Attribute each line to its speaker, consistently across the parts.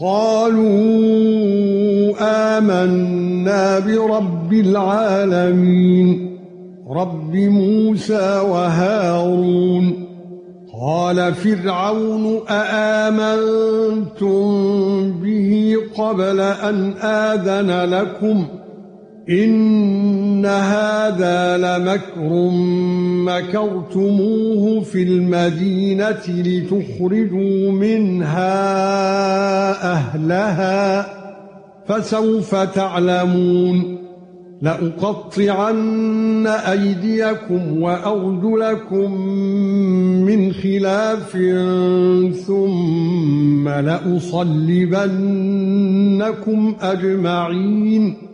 Speaker 1: قالوا آمنا برب العالمين رب موسى وهارون. قال فرعون آمنتم به قبل أن آذن لكم؟ إن هذا لمكر مكرتموه في المدينة لتخرجوا منها أهلها فسوف تعلمون لأقطعن أيديكم وأرجلكم من خلاف ثم لأصلبنكم أجمعين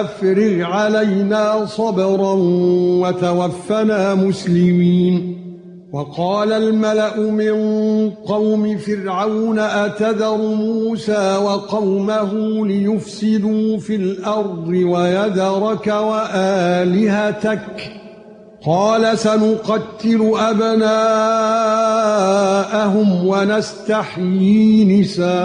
Speaker 1: أَفْرِغْ عَلَيْنَا صَبْرًا وَتَوَفَّنَا مُسْلِمِينَ. وَقَالَ الْمَلَأُ مِنْ قَوْمِ فِرْعَوْنَ أَتَذَرُ مُوسَى وَقَوْمَهُ لِيُفْسِدُوا فِي الْأَرْضِ وَيَذَرَكَ وَآلِهَتَكَ؟ قال سنقتل أبناءهم ونستحيي نساءهم